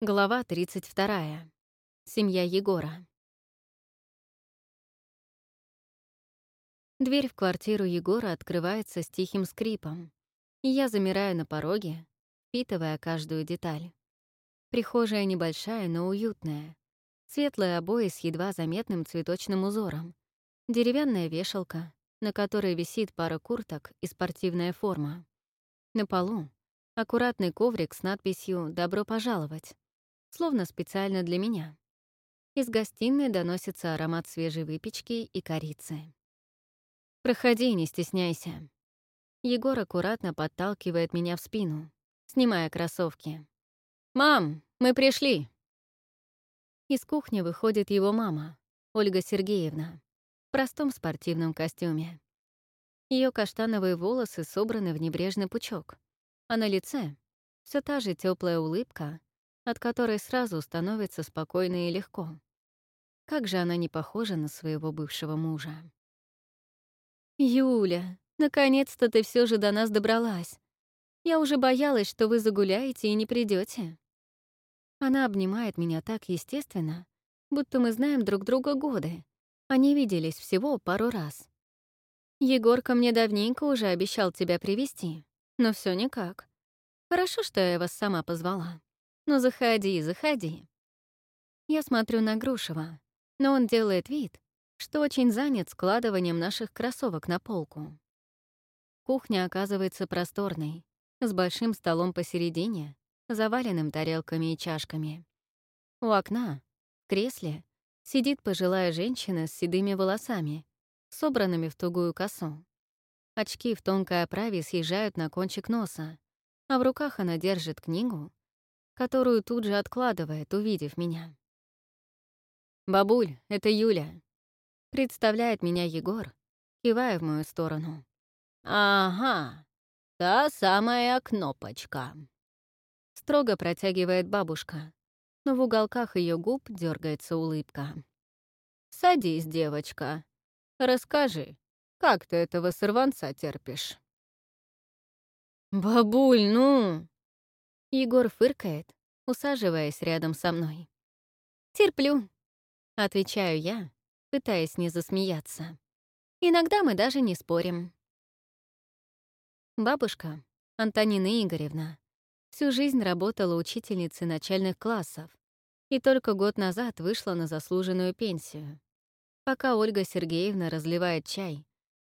Глава 32. Семья Егора. Дверь в квартиру Егора открывается с тихим скрипом, и я замираю на пороге, впитывая каждую деталь. Прихожая небольшая, но уютная. Светлые обои с едва заметным цветочным узором. Деревянная вешалка, на которой висит пара курток и спортивная форма. На полу — аккуратный коврик с надписью «Добро пожаловать», словно специально для меня. Из гостиной доносится аромат свежей выпечки и корицы. «Проходи, не стесняйся». Егор аккуратно подталкивает меня в спину, снимая кроссовки. «Мам, мы пришли!» Из кухни выходит его мама, Ольга Сергеевна, в простом спортивном костюме. Ее каштановые волосы собраны в небрежный пучок, а на лице все та же теплая улыбка, от которой сразу становится спокойно и легко. Как же она не похожа на своего бывшего мужа. «Юля, наконец-то ты все же до нас добралась. Я уже боялась, что вы загуляете и не придете. Она обнимает меня так естественно, будто мы знаем друг друга годы, а не виделись всего пару раз. Егорка мне давненько уже обещал тебя привести, но все никак. Хорошо, что я вас сама позвала. Ну, заходи, заходи. Я смотрю на Грушева, но он делает вид, что очень занят складыванием наших кроссовок на полку. Кухня оказывается просторной, с большим столом посередине, заваленным тарелками и чашками. У окна, в кресле, сидит пожилая женщина с седыми волосами, собранными в тугую косу. Очки в тонкой оправе съезжают на кончик носа, а в руках она держит книгу которую тут же откладывает, увидев меня. «Бабуль, это Юля», — представляет меня Егор, кивая в мою сторону. «Ага, та самая кнопочка», — строго протягивает бабушка, но в уголках ее губ дергается улыбка. «Садись, девочка. Расскажи, как ты этого сорванца терпишь?» «Бабуль, ну!» Егор фыркает, усаживаясь рядом со мной. «Терплю», — отвечаю я, пытаясь не засмеяться. «Иногда мы даже не спорим». Бабушка, Антонина Игоревна, всю жизнь работала учительницей начальных классов и только год назад вышла на заслуженную пенсию. Пока Ольга Сергеевна разливает чай,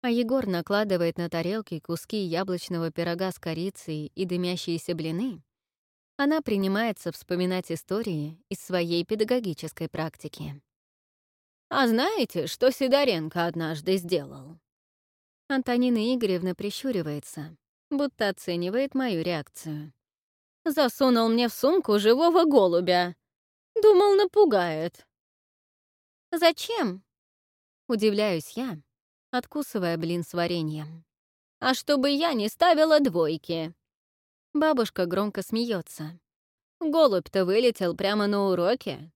а Егор накладывает на тарелки куски яблочного пирога с корицей и дымящиеся блины, она принимается вспоминать истории из своей педагогической практики. «А знаете, что Сидоренко однажды сделал?» Антонина Игоревна прищуривается, будто оценивает мою реакцию. «Засунул мне в сумку живого голубя. Думал, напугает». «Зачем?» — удивляюсь я, откусывая блин с вареньем. «А чтобы я не ставила двойки», Бабушка громко смеется. Голубь-то вылетел прямо на уроке.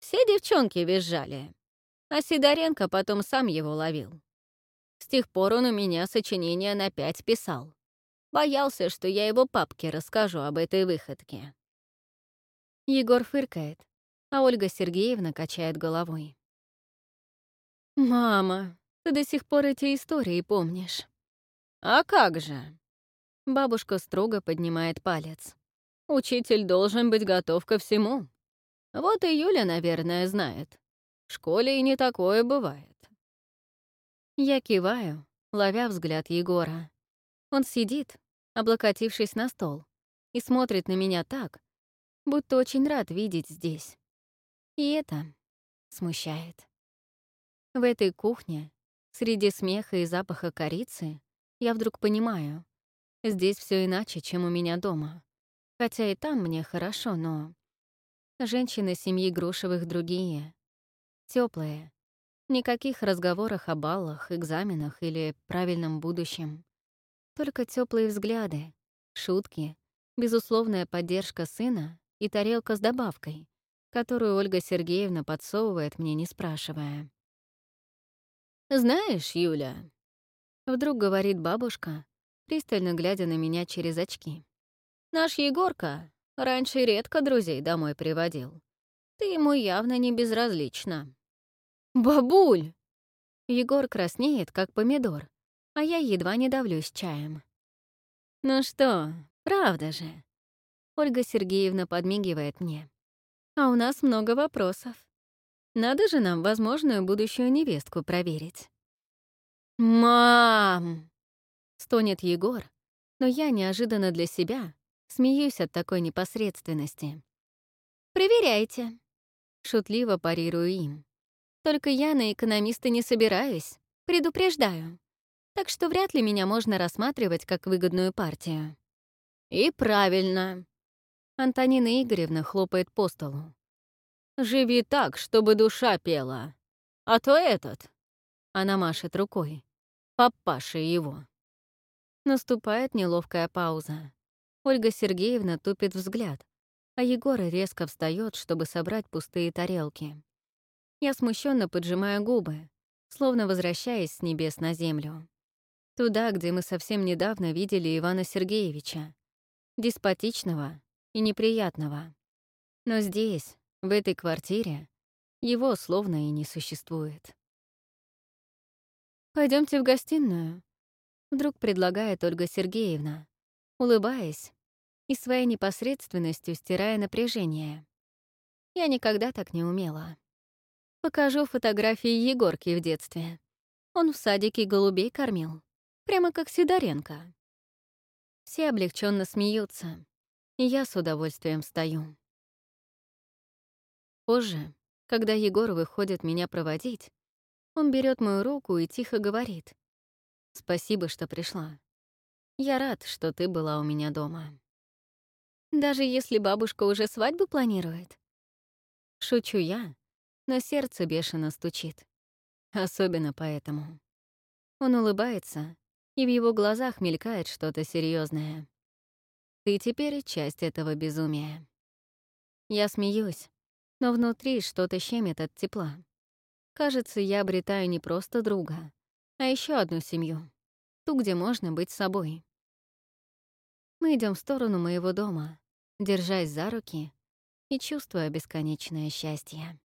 Все девчонки визжали. А Сидоренко потом сам его ловил. С тех пор он у меня сочинение на пять писал. Боялся, что я его папке расскажу об этой выходке. Егор фыркает, а Ольга Сергеевна качает головой. «Мама, ты до сих пор эти истории помнишь?» «А как же?» Бабушка строго поднимает палец. Учитель должен быть готов ко всему. Вот и Юля, наверное, знает. В школе и не такое бывает. Я киваю, ловя взгляд Егора. Он сидит, облокотившись на стол, и смотрит на меня так, будто очень рад видеть здесь. И это смущает. В этой кухне, среди смеха и запаха корицы, я вдруг понимаю, Здесь все иначе, чем у меня дома. Хотя и там мне хорошо, но... Женщины семьи Грушевых другие. теплые. Никаких разговоров о баллах, экзаменах или правильном будущем. Только теплые взгляды, шутки, безусловная поддержка сына и тарелка с добавкой, которую Ольга Сергеевна подсовывает мне, не спрашивая. «Знаешь, Юля», — вдруг говорит бабушка, пристально глядя на меня через очки. «Наш Егорка Раньше редко друзей домой приводил. Ты ему явно не безразлична». «Бабуль!» Егор краснеет, как помидор, а я едва не давлюсь чаем. «Ну что, правда же?» Ольга Сергеевна подмигивает мне. «А у нас много вопросов. Надо же нам возможную будущую невестку проверить». «Мам!» — стонет Егор, но я неожиданно для себя смеюсь от такой непосредственности. «Проверяйте», — шутливо парирую им. «Только я на экономиста не собираюсь, предупреждаю. Так что вряд ли меня можно рассматривать как выгодную партию». «И правильно», — Антонина Игоревна хлопает по столу. «Живи так, чтобы душа пела. А то этот...» — она машет рукой. «Папаша его». Наступает неловкая пауза. Ольга Сергеевна тупит взгляд, а Егор резко встает, чтобы собрать пустые тарелки. Я смущенно поджимаю губы, словно возвращаясь с небес на землю. Туда, где мы совсем недавно видели Ивана Сергеевича. Деспотичного и неприятного. Но здесь, в этой квартире, его словно и не существует. Пойдемте в гостиную», Вдруг предлагает Ольга Сергеевна, улыбаясь и своей непосредственностью стирая напряжение. Я никогда так не умела. Покажу фотографии Егорки в детстве. Он в садике голубей кормил, прямо как Сидоренко. Все облегченно смеются, и я с удовольствием стою. Позже, когда Егор выходит меня проводить, он берет мою руку и тихо говорит. Спасибо, что пришла. Я рад, что ты была у меня дома. Даже если бабушка уже свадьбу планирует? Шучу я, но сердце бешено стучит. Особенно поэтому. Он улыбается, и в его глазах мелькает что-то серьезное. Ты теперь часть этого безумия. Я смеюсь, но внутри что-то щемит от тепла. Кажется, я обретаю не просто друга, а еще одну семью, ту, где можно быть собой. Мы идем в сторону моего дома, держась за руки и чувствуя бесконечное счастье.